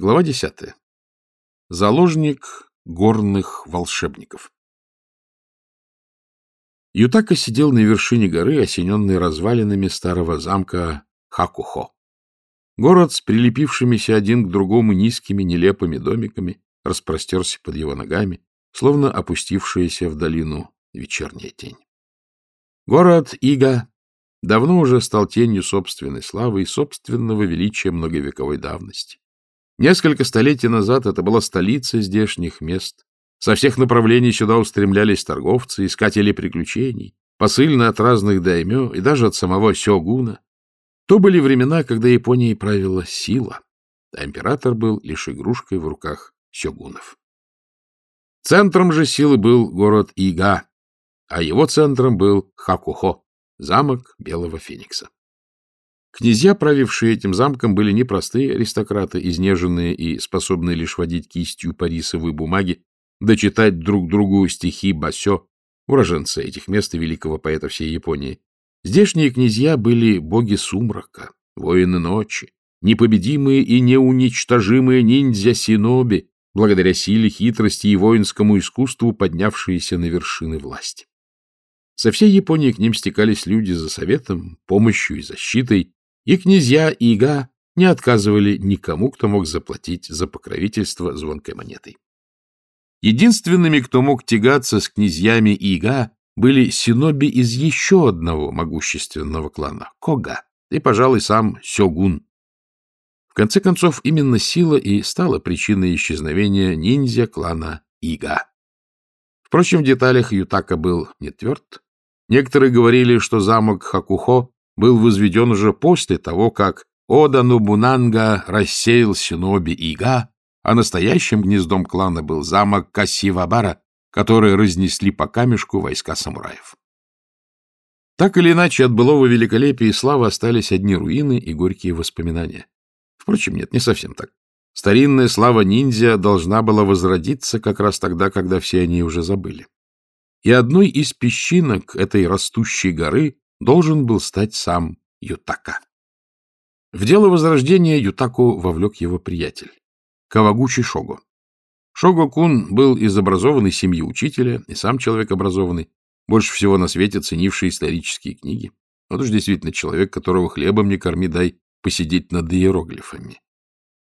Глава десятая. Заложник горных волшебников. Ютака сидел на вершине горы, осененной развалинами старого замка Хакухо. Город с прилепившимися один к другому низкими нелепыми домиками распростерся под его ногами, словно опустившаяся в долину вечерняя тень. Город Ига давно уже стал тенью собственной славы и собственного величия многовековой давности. Несколько столетий назад это была столица здешних мест. Со всех направлений сюда устремлялись торговцы, искатели приключений, посыльные от разных даймё и даже от самого сёгуна. То были времена, когда Японией правила сила, а император был лишь игрушкой в руках сёгунов. Центром же силы был город Ига, а его центром был Хакухо, замок Белого Феникса. Князья, правившие этим замком, были непростые аристократы, изнеженные и способные лишь водить кистью по рисовой бумаге, дочитать друг другу стихи Басё, уроженца этих мест и великого поэта всей Японии. Здешние князья были боги сумрака, воины ночи, непобедимые и неуничтожимые ниндзя-синоби, благодаря силе, хитрости и воинскому искусству, поднявшиеся на вершины власти. Со всей Японии к ним стекались люди за советом, помощью и защитой, и князья Ига не отказывали никому, кто мог заплатить за покровительство звонкой монетой. Единственными, кто мог тягаться с князьями Ига, были синоби из еще одного могущественного клана — Кога, и, пожалуй, сам Сёгун. В конце концов, именно сила и стала причиной исчезновения ниндзя клана Ига. Впрочем, в деталях Ютака был не тверд. Некоторые говорили, что замок Хакухо был возведен уже после того, как Ода Нобунанга рассеял синоби Ига, а настоящим гнездом клана был замок Кассивабара, который разнесли по камешку войска самураев. Так или иначе, от былого великолепия и славы остались одни руины и горькие воспоминания. Впрочем, нет, не совсем так. Старинная слава ниндзя должна была возродиться как раз тогда, когда все они уже забыли. И одной из песчинок этой растущей горы должен был стать сам Ютака. В дело возрождения Ютаку вовлек его приятель, Кавагучи Шого. Шого-кун был из образованной семьи учителя и сам человек образованный, больше всего на свете ценивший исторические книги. Вот уж действительно человек, которого хлебом не корми, дай посидеть над иероглифами.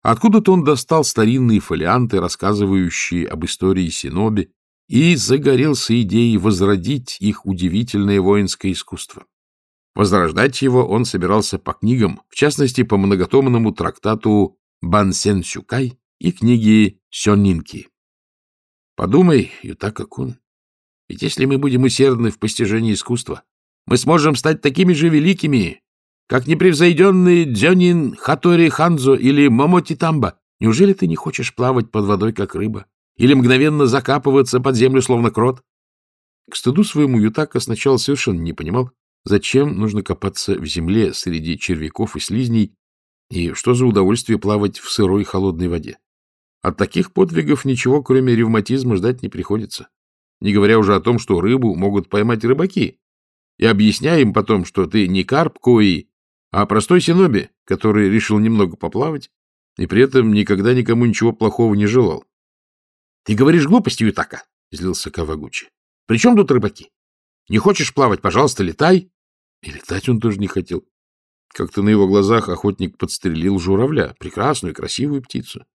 Откуда-то он достал старинные фолианты, рассказывающие об истории Синоби, и загорелся идеей возродить их удивительное воинское искусство. Возрождать его он собирался по книгам, в частности, по многотомному трактату Бансен Сюкай и книге Сёнинки. Подумай, Ютака-кун, ведь если мы будем усердны в постижении искусства, мы сможем стать такими же великими, как непревзойденные Дзёнин Хатори Ханзо или Момоти Тамба. Неужели ты не хочешь плавать под водой, как рыба? Или мгновенно закапываться под землю, словно крот? К стыду своему Ютака сначала совершенно не понимал, Зачем нужно копаться в земле среди червяков и слизней, и что за удовольствие плавать в сырой холодной воде? От таких подвигов ничего, кроме ревматизма, ждать не приходится. Не говоря уже о том, что рыбу могут поймать рыбаки. И объясняя им потом, что ты не карп кои, а простой синоби, который решил немного поплавать и при этом никогда никому ничего плохого не желал. — Ты говоришь глупости, Ютака, — злился Кавагучи. — При чем тут рыбаки? Не хочешь плавать, пожалуйста, летай. И летать он тоже не хотел. Как-то на его глазах охотник подстрелил журавля, прекрасную, красивую птицу.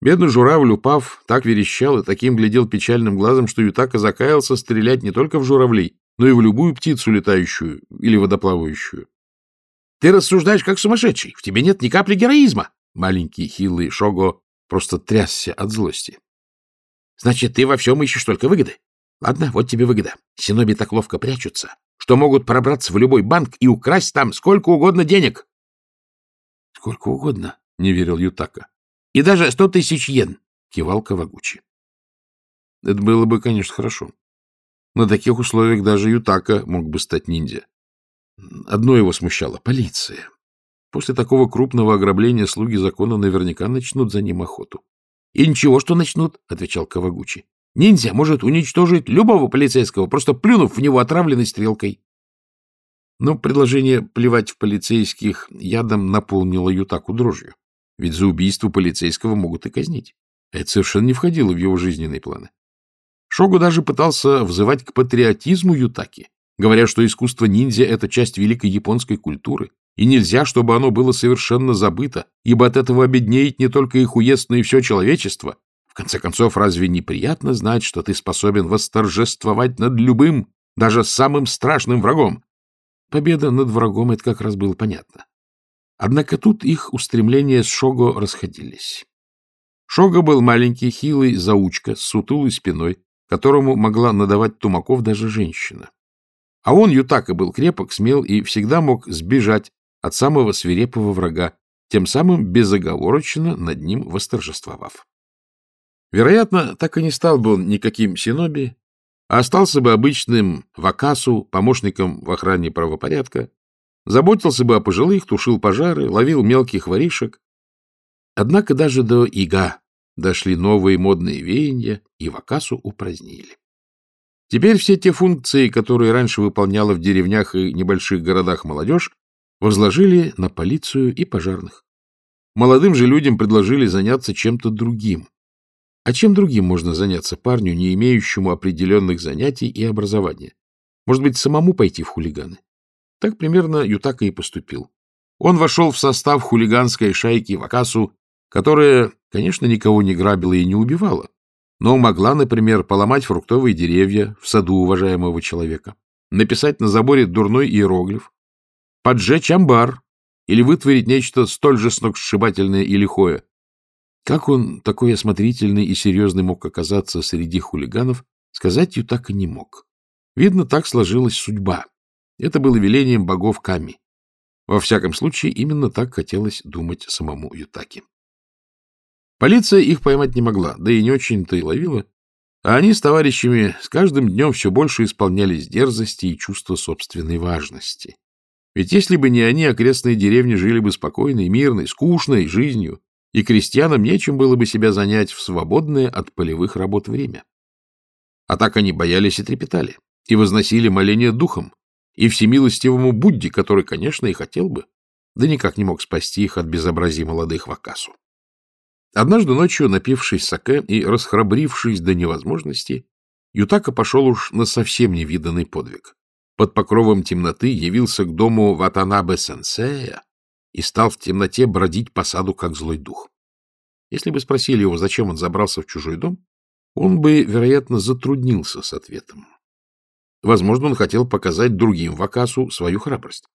Бедный журавль, упав, так верещал и таким глядел печальным глазом, что Ютака закаялся стрелять не только в журавлей, но и в любую птицу летающую или водоплавающую. — Ты рассуждаешь как сумасшедший, в тебе нет ни капли героизма. Маленький хилый Шого просто трясся от злости. — Значит, ты во всем ищешь только выгоды. Ладно, вот тебе выгода. Синоби так ловко прячутся, что могут пробраться в любой банк и украсть там сколько угодно денег. — Сколько угодно, — не верил Ютака. — И даже сто тысяч йен, — кивал Кавагучи. Это было бы, конечно, хорошо. На таких условиях даже Ютака мог бы стать ниндзя. Одно его смущало — полиция. После такого крупного ограбления слуги закона наверняка начнут за ним охоту. — И ничего, что начнут, — отвечал Кавагучи. Ниндзя может уничтожить любого полицейского, просто плюнув в него отравленной стрелкой. Но предложение плевать в полицейских ядом наполнило Ютаку дрожью. ведь за убийство полицейского могут и казнить. Это совершенно не входило в его жизненные планы. Шогу даже пытался взывать к патриотизму Ютаки, говоря, что искусство ниндзя — это часть великой японской культуры, и нельзя, чтобы оно было совершенно забыто, ибо от этого обеднеет не только их уезд, но и все человечество. В конце концов, разве неприятно знать, что ты способен восторжествовать над любым, даже самым страшным врагом? Победа над врагом — это как раз было понятно. Однако тут их устремления с Шого расходились. Шого был маленький, хилый заучка с сутулой спиной, которому могла надавать тумаков даже женщина. А он, Ютака, был крепок, смел и всегда мог сбежать от самого свирепого врага, тем самым безоговорочно над ним восторжествовав. Вероятно, так и не стал бы он никаким синоби, а остался бы обычным вакасу, помощником в охране правопорядка, заботился бы о пожилых, тушил пожары, ловил мелких воришек. Однако даже до Ига дошли новые модные веяния, и вакасу упразднили. Теперь все те функции, которые раньше выполняла в деревнях и небольших городах молодежь, возложили на полицию и пожарных. Молодым же людям предложили заняться чем-то другим. А чем другим можно заняться парню, не имеющему определенных занятий и образования? Может быть, самому пойти в хулиганы? Так примерно Ютака и поступил. Он вошел в состав хулиганской шайки Вакасу, которая, конечно, никого не грабила и не убивала, но могла, например, поломать фруктовые деревья в саду уважаемого человека, написать на заборе дурной иероглиф, поджечь амбар или вытворить нечто столь же сногсшибательное и лихое. Как он, такой осмотрительный и серьезный, мог оказаться среди хулиганов, сказать Ютака не мог. Видно, так сложилась судьба. Это было велением богов Ками. Во всяком случае, именно так хотелось думать самому Ютаке. Полиция их поймать не могла, да и не очень-то и ловила, а они с товарищами с каждым днем все больше исполнялись дерзости и чувства собственной важности. Ведь если бы не они, окрестные деревни жили бы спокойной, мирной, скучной жизнью, и крестьянам нечем было бы себя занять в свободное от полевых работ время. А так они боялись и трепетали, и возносили моление духом, и всемилостивому Будде, который, конечно, и хотел бы, да никак не мог спасти их от безобразия молодых Вакасу. Однажды ночью, напившись саке и расхрабрившись до невозможности, Ютака пошел уж на совсем невиданный подвиг. Под покровом темноты явился к дому Ватанабе-сенсея и стал в темноте бродить по саду, как злой дух. Если бы спросили его, зачем он забрался в чужой дом, он бы, вероятно, затруднился с ответом. Возможно, он хотел показать другим Вакасу свою храбрость.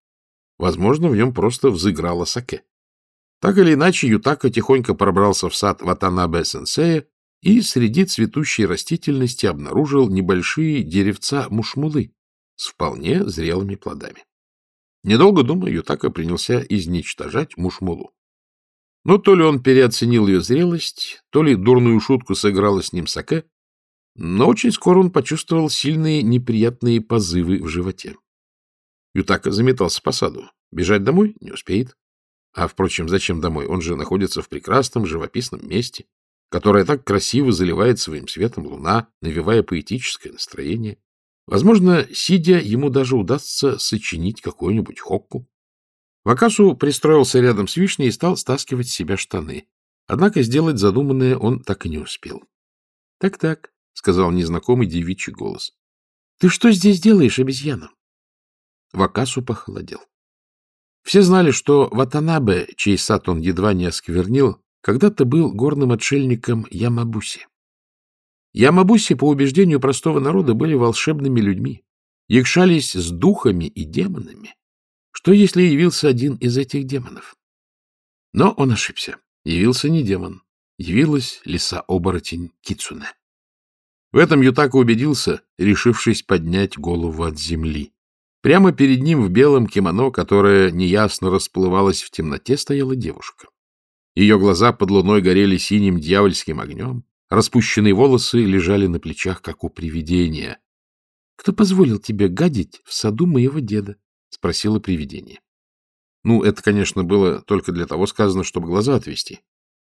Возможно, в нем просто взыграла саке. Так или иначе, Ютака тихонько пробрался в сад Ватанабе-сенсея и среди цветущей растительности обнаружил небольшие деревца мушмулы с вполне зрелыми плодами. Недолго думая, Ютака принялся изничтожать мушмулу. Но то ли он переоценил ее зрелость, то ли дурную шутку сыграла с ним саке, но очень скоро он почувствовал сильные неприятные позывы в животе. Ютака заметался по саду. Бежать домой не успеет. А, впрочем, зачем домой? Он же находится в прекрасном живописном месте, которое так красиво заливает своим светом луна, навевая поэтическое настроение. Возможно, сидя, ему даже удастся сочинить какую-нибудь хокку. Вакасу пристроился рядом с вишней и стал стаскивать с себя штаны. Однако сделать задуманное он так и не успел. Так — сказал незнакомый девичий голос. — Ты что здесь делаешь, обезьяна? Вакасу похолодел. Все знали, что Ватанабе, чей сад он едва не осквернил, когда-то был горным отшельником Ямабуси. Ямабуси, по убеждению простого народа, были волшебными людьми, якшались с духами и демонами. Что, если явился один из этих демонов? Но он ошибся. Явился не демон. Явилась лиса-оборотень Кицуне. В этом Ютака убедился, решившись поднять голову от земли. Прямо перед ним в белом кимоно, которое неясно расплывалось в темноте, стояла девушка. Ее глаза под луной горели синим дьявольским огнем, распущенные волосы лежали на плечах, как у привидения. — Кто позволил тебе гадить в саду моего деда? — спросила привидение. Ну, это, конечно, было только для того сказано, чтобы глаза отвести.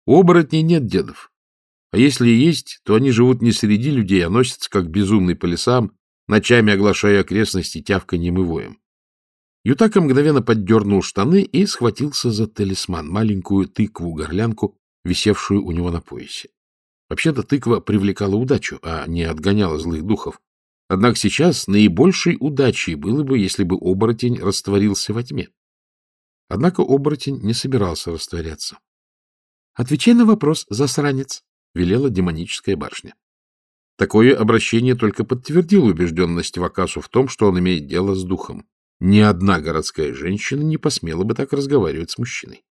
У оборотней нет дедов. А если и есть, то они живут не среди людей, а носятся как безумный по лесам, ночами оглашая окрестности тявканьем и воем. Ютака мгновенно поддернул штаны и схватился за талисман, маленькую тыкву-горлянку, висевшую у него на поясе. Вообще-то тыква привлекала удачу, а не отгоняла злых духов. Однако сейчас наибольшей удачей было бы, если бы оборотень растворился во тьме. Однако оборотень не собирался растворяться. — Отвечай на вопрос, засранец, — велела демоническая башня. Такое обращение только подтвердило убежденность Вакасу в том, что он имеет дело с духом. Ни одна городская женщина не посмела бы так разговаривать с мужчиной.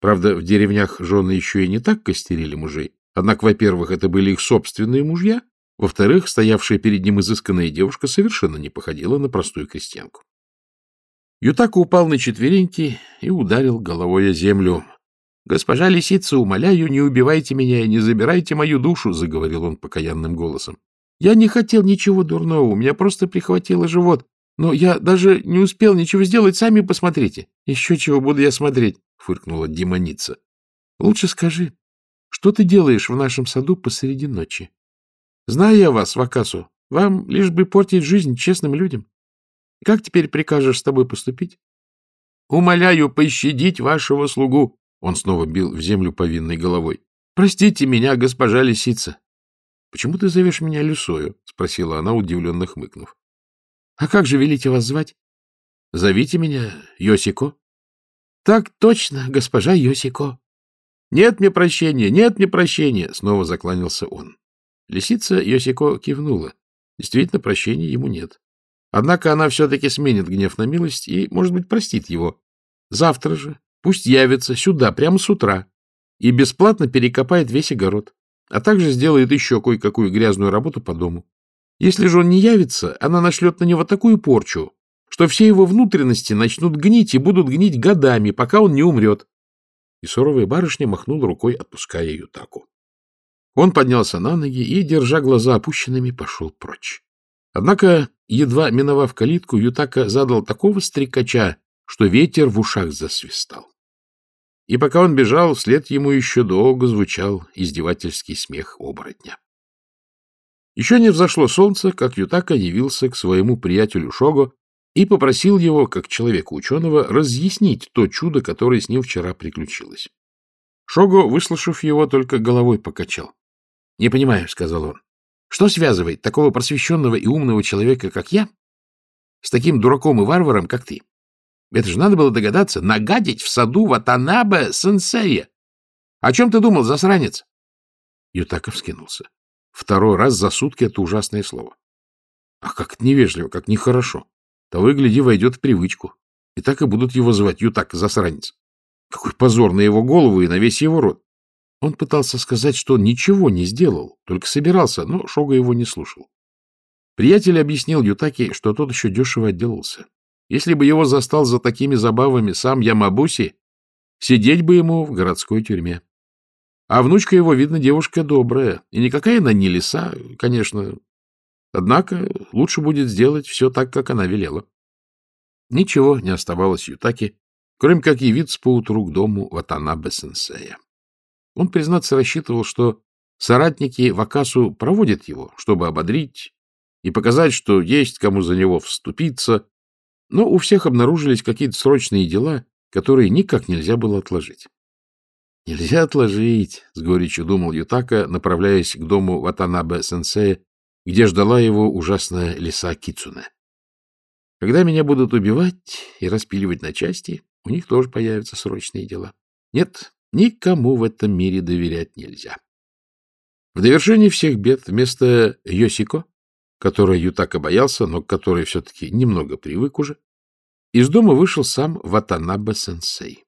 Правда, в деревнях жены еще и не так костерили мужей. Однако, во-первых, это были их собственные мужья, во-вторых, стоявшая перед ним изысканная девушка совершенно не походила на простую крестьянку. Ютака упал на четвереньки и ударил головой о землю. — Госпожа лисица, умоляю, не убивайте меня и не забирайте мою душу, — заговорил он покаянным голосом. — Я не хотел ничего дурного, у меня просто прихватило живот. Но я даже не успел ничего сделать, сами посмотрите. — Еще чего буду я смотреть, — фыркнула демоница. — Лучше скажи, что ты делаешь в нашем саду посреди ночи? Знаю я вас, Вакасу, вам лишь бы портить жизнь честным людям. Как теперь прикажешь с тобой поступить? Умоляю пощадить вашего слугу. Он снова бил в землю повинной головой. Простите меня, госпожа лисица. Почему ты зовешь меня Люсою? Спросила она, удивленно хмыкнув. А как же велите вас звать? Зовите меня Йосико. Так точно, госпожа Йосико. Нет мне прощения, нет мне прощения, снова закланялся он. Лисица Йосико кивнула. Действительно, прощения ему нет. Однако она все-таки сменит гнев на милость и, может быть, простит его. Завтра же пусть явится сюда, прямо с утра, и бесплатно перекопает весь огород, а также сделает еще кое-какую грязную работу по дому. Если же он не явится, она нашлет на него такую порчу, что все его внутренности начнут гнить и будут гнить годами, пока он не умрет. И суровая барышня махнула рукой, отпуская Ютаку. Он поднялся на ноги и, держа глаза опущенными, пошел прочь. Однако, едва миновав калитку, Ютака задал такого стрекача, что ветер в ушах засвистал. И пока он бежал, вслед ему еще долго звучал издевательский смех оборотня. Еще не взошло солнце, как Ютака явился к своему приятелю Шого и попросил его, как человека-ученого, разъяснить то чудо, которое с ним вчера приключилось. Шого, выслушав его, только головой покачал. — Не понимаю, — сказал он. Что связывает такого просвещенного и умного человека, как я, с таким дураком и варваром, как ты? Это же надо было догадаться, нагадить в саду Ватанабе сенсея. О чем ты думал, засранец? Ютаков скинулся. Второй раз за сутки это ужасное слово. Ах, как невежливо, как нехорошо. Того и гляди, войдет в привычку. И так и будут его звать Ютак, засранец. Какой позор на его голову и на весь его род. Он пытался сказать, что ничего не сделал, только собирался, но Шога его не слушал. Приятель объяснил Ютаки, что тот еще дешево отделался. Если бы его застал за такими забавами сам Ямабуси, сидеть бы ему в городской тюрьме. А внучка его, видно, девушка добрая, и никакая она не лиса, конечно. Однако лучше будет сделать все так, как она велела. Ничего не оставалось Ютаки, кроме как явиться поутру к дому Ватанабе-сенсея. Он, признаться, рассчитывал, что соратники Вакасу проводят его, чтобы ободрить и показать, что есть кому за него вступиться, но у всех обнаружились какие-то срочные дела, которые никак нельзя было отложить. «Нельзя отложить», — с горечью думал Ютака, направляясь к дому Ватанабе-сенсея, где ждала его ужасная лиса Кицуне. «Когда меня будут убивать и распиливать на части, у них тоже появятся срочные дела. Нет, Никому в этом мире доверять нельзя. В довершении всех бед вместо Йосико, которой Ютака боялся, но к которой все-таки немного привык уже, из дома вышел сам Ватанаба-сенсей.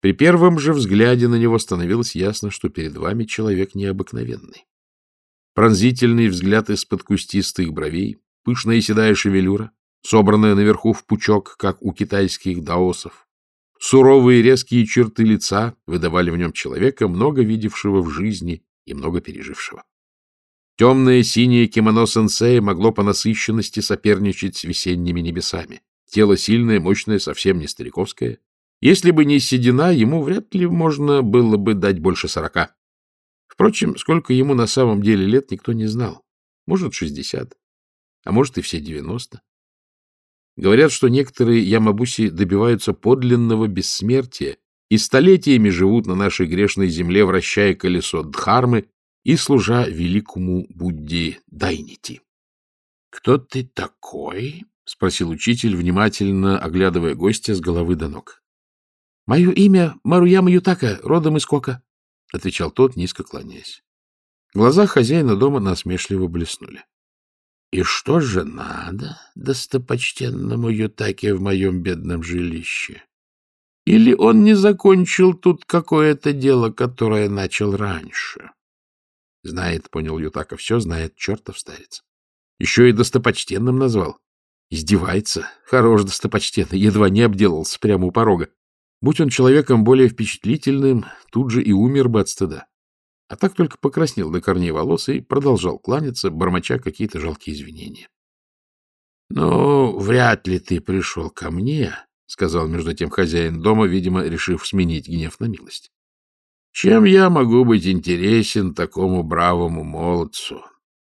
При первом же взгляде на него становилось ясно, что перед вами человек необыкновенный. Пронзительный взгляд из-под кустистых бровей, пышная седая шевелюра, собранная наверху в пучок, как у китайских даосов, Суровые резкие черты лица выдавали в нем человека, много видевшего в жизни и много пережившего. Темное синее кимоно сенсея могло по насыщенности соперничать с весенними небесами. Тело сильное, мощное, совсем не стариковское. Если бы не седина, ему вряд ли можно было бы дать больше сорока. Впрочем, сколько ему на самом деле лет, никто не знал. Может, шестьдесят, а может и все девяносто. Говорят, что некоторые ямабуси добиваются подлинного бессмертия и столетиями живут на нашей грешной земле, вращая колесо Дхармы и служа великому Будде Дайнити. — Кто ты такой? — спросил учитель, внимательно оглядывая гостя с головы до ног. — Мое имя Маруяма Ютака, родом из Кока, — отвечал тот, низко кланяясь. Глаза хозяина дома насмешливо блеснули. — И что же надо достопочтенному Ютаке в моем бедном жилище? Или он не закончил тут какое-то дело, которое начал раньше? Знает, понял Ютака, все знает, чертов старец. Еще и достопочтенным назвал. Издевается. Хорош достопочтенный, едва не обделался прямо у порога. Будь он человеком более впечатлительным, тут же и умер бы от стыда. А так только покраснел до корней волос и продолжал кланяться, бормоча какие-то жалкие извинения. — Ну, вряд ли ты пришел ко мне, — сказал между тем хозяин дома, видимо, решив сменить гнев на милость. — Чем я могу быть интересен такому бравому молодцу?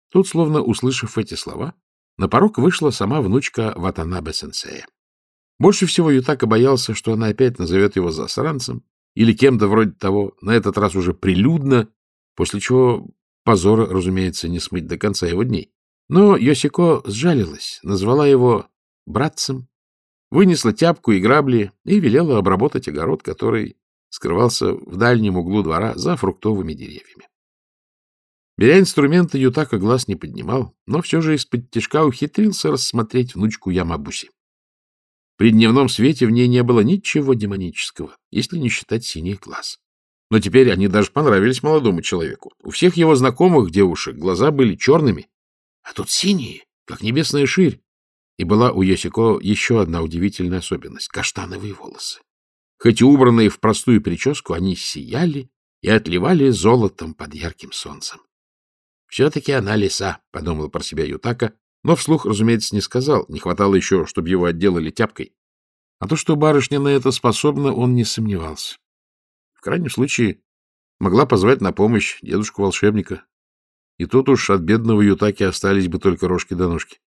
Тут, словно услышав эти слова, на порог вышла сама внучка Ватанабе-сенсея. Больше всего Ютака боялся, что она опять назовет его засранцем или кем-то вроде того, на этот раз уже прилюдно, после чего позора, разумеется, не смыть до конца его дней. Но Йосико сжалилась, назвала его братцем, вынесла тяпку и грабли и велела обработать огород, который скрывался в дальнем углу двора за фруктовыми деревьями. Беря инструменты, Ютака глаз не поднимал, но все же из-под тяжка ухитрился рассмотреть внучку Ямабуси. При дневном свете в ней не было ничего демонического, если не считать синих глаз. Но теперь они даже понравились молодому человеку. У всех его знакомых девушек глаза были черными, а тут синие, как небесная ширь. И была у Йосико еще одна удивительная особенность — каштановые волосы. Хоть и убранные в простую прическу, они сияли и отливали золотом под ярким солнцем. — Все-таки она лиса, — подумал про себя Ютака, но вслух, разумеется, не сказал. Не хватало еще, чтобы его отделали тяпкой. А то, что барышня на это способна, он не сомневался. В крайнем случае, могла позвать на помощь дедушку-волшебника. И тут уж от бедного Ютаки остались бы только рожки до ножки.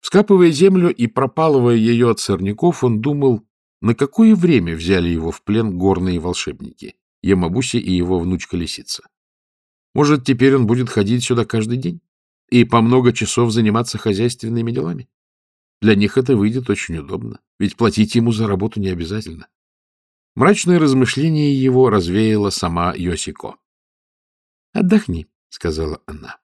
Скапывая землю и пропалывая ее от сорняков, он думал, на какое время взяли его в плен горные волшебники, Ямабуси и его внучка-лисица. Может, теперь он будет ходить сюда каждый день и по много часов заниматься хозяйственными делами? Для них это выйдет очень удобно, ведь платить ему за работу не обязательно. Мрачное размышление его развеяла сама Йосико. — Отдохни, — сказала она.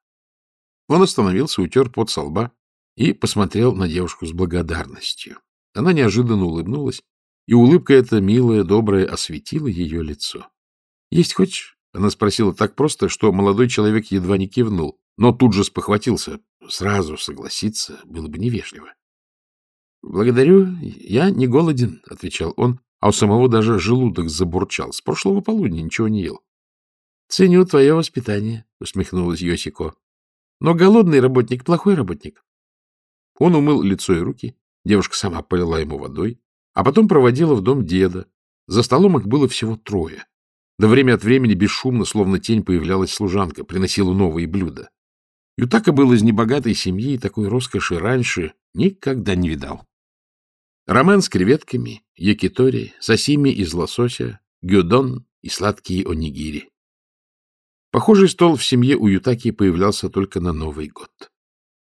Он остановился, утер пот со лба и посмотрел на девушку с благодарностью. Она неожиданно улыбнулась, и улыбка эта, милая, добрая, осветила ее лицо. — Есть хочешь? — она спросила так просто, что молодой человек едва не кивнул, но тут же спохватился. Сразу согласиться было бы невежливо. — Благодарю, я не голоден, — отвечал он, а у самого даже желудок забурчал. С прошлого полудня ничего не ел. — Ценю твое воспитание, — усмехнулась Йосико. — Но голодный работник — плохой работник. Он умыл лицо и руки, девушка сама полила ему водой, а потом проводила в дом деда. За столом их было всего трое. Да время от времени бесшумно, словно тень, появлялась служанка, приносила новые блюда. Ютака был из небогатой семьи и такой роскоши раньше никогда не видал. Рамен с креветками, якитори, сосими из лосося, гюдон и сладкие онигири. Похожий стол в семье у Ютаки появлялся только на Новый год.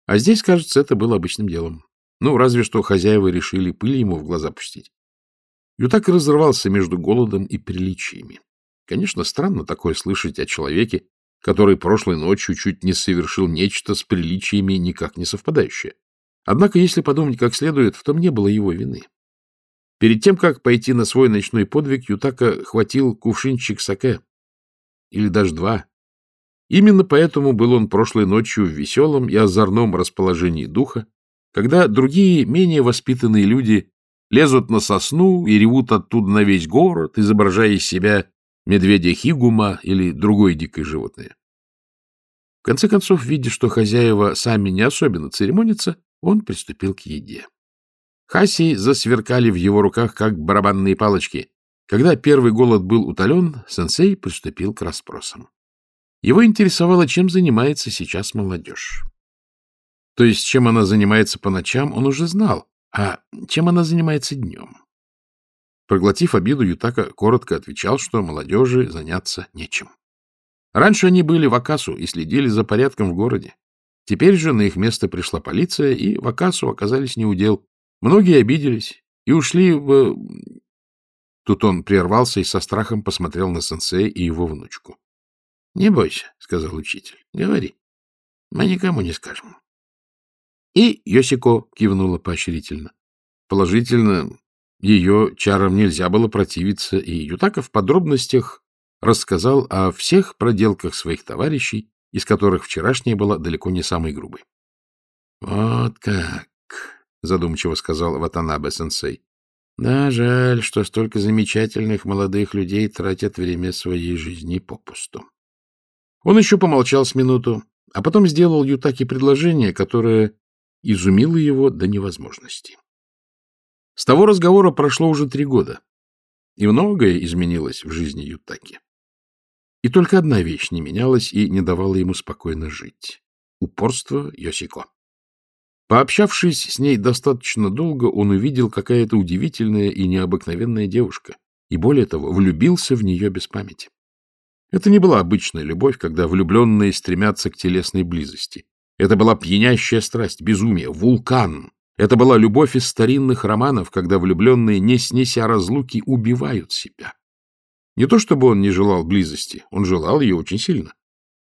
А здесь, кажется, это было обычным делом. Ну, разве что хозяева решили пыль ему в глаза пустить. Ютака разрывался между голодом и приличиями. Конечно, странно такое слышать о человеке, который прошлой ночью чуть не совершил нечто с приличиями никак не совпадающее. Однако, если подумать как следует, в том не было его вины. Перед тем, как пойти на свой ночной подвиг, Ютака хватил кувшинчик саке. Или даже два. Именно поэтому был он прошлой ночью в веселом и озорном расположении духа, когда другие, менее воспитанные люди лезут на сосну и ревут оттуда на весь город, изображая из себя медведя хигума или другое дикое животное. В конце концов, видя, что хозяева сами не особенно церемонятся, он приступил к еде. Хаси засверкали в его руках, как барабанные палочки. Когда первый голод был утолен, сенсей приступил к расспросам. Его интересовало, чем занимается сейчас молодежь. То есть, чем она занимается по ночам, он уже знал, а чем она занимается днем. Проглотив обиду, Ютака коротко отвечал, что молодежи заняться нечем. Раньше они были в Акасу и следили за порядком в городе. Теперь же на их место пришла полиция, и в Акасу оказались неудел. Многие обиделись и ушли в... Тут он прервался и со страхом посмотрел на сенсея и его внучку. — Не бойся, — сказал учитель, — говори. Мы никому не скажем. И Йосико кивнула поощрительно. Положительно, ее чарам нельзя было противиться, и Ютака в подробностях рассказал о всех проделках своих товарищей, из которых вчерашняя была далеко не самой грубой. — Вот как, — задумчиво сказал Ватанабе-сенсей. — Да, жаль, что столько замечательных молодых людей тратят время своей жизни попусту. Он еще помолчал с минуту, а потом сделал Ютаке предложение, которое изумило его до невозможности. С того разговора прошло уже три года, и многое изменилось в жизни Ютаки. И только одна вещь не менялась и не давала ему спокойно жить — упорство Йосико. Пообщавшись с ней достаточно долго, он увидел, какая это удивительная и необыкновенная девушка, и, более того, влюбился в нее без памяти. Это не была обычная любовь, когда влюбленные стремятся к телесной близости. Это была пьянящая страсть, безумие, вулкан. Это была любовь из старинных романов, когда влюбленные, не снеся разлуки, убивают себя. Не то чтобы он не желал близости, он желал ее очень сильно.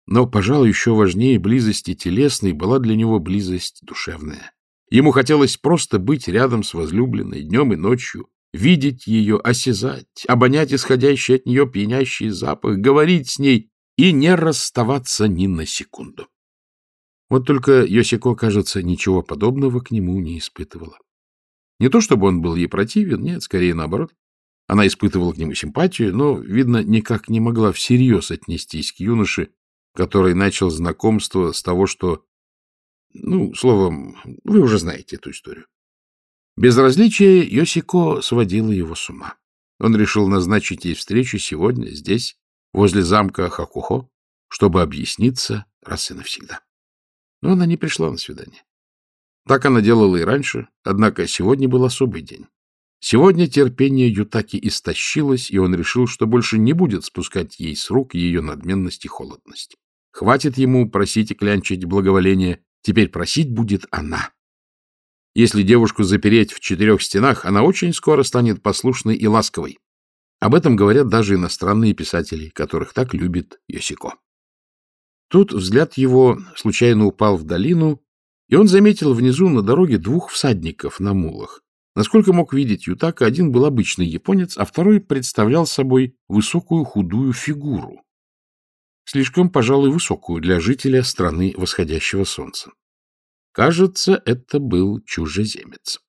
Но, пожалуй, еще важнее близости телесной была для него близость душевная. Ему хотелось просто быть рядом с возлюбленной днем и ночью, видеть ее, осязать, обонять исходящий от нее пьянящий запах, говорить с ней и не расставаться ни на секунду. Вот только Йосико, кажется, ничего подобного к нему не испытывала. Не то чтобы он был ей противен, нет, скорее наоборот. Она испытывала к нему симпатию, но, видно, никак не могла всерьез отнестись к юноше, который начал знакомство с того, что... Ну, словом, вы уже знаете эту историю. Безразличие Йосико сводило его с ума. Он решил назначить ей встречу сегодня, здесь, возле замка Хакухо, чтобы объясниться раз и навсегда. Но она не пришла на свидание. Так она делала и раньше, однако сегодня был особый день. Сегодня терпение Ютаки истощилось, и он решил, что больше не будет спускать ей с рук ее надменность и холодность. Хватит ему просить и клянчить благоволение, теперь просить будет она. Если девушку запереть в четырех стенах, она очень скоро станет послушной и ласковой. Об этом говорят даже иностранные писатели, которых так любит Йосико. Тут взгляд его случайно упал в долину, и он заметил внизу на дороге двух всадников на мулах. Насколько мог видеть Ютака, один был обычный японец, а второй представлял собой высокую худую фигуру. Слишком, пожалуй, высокую для жителя страны восходящего солнца. Кажется, это был чужеземец.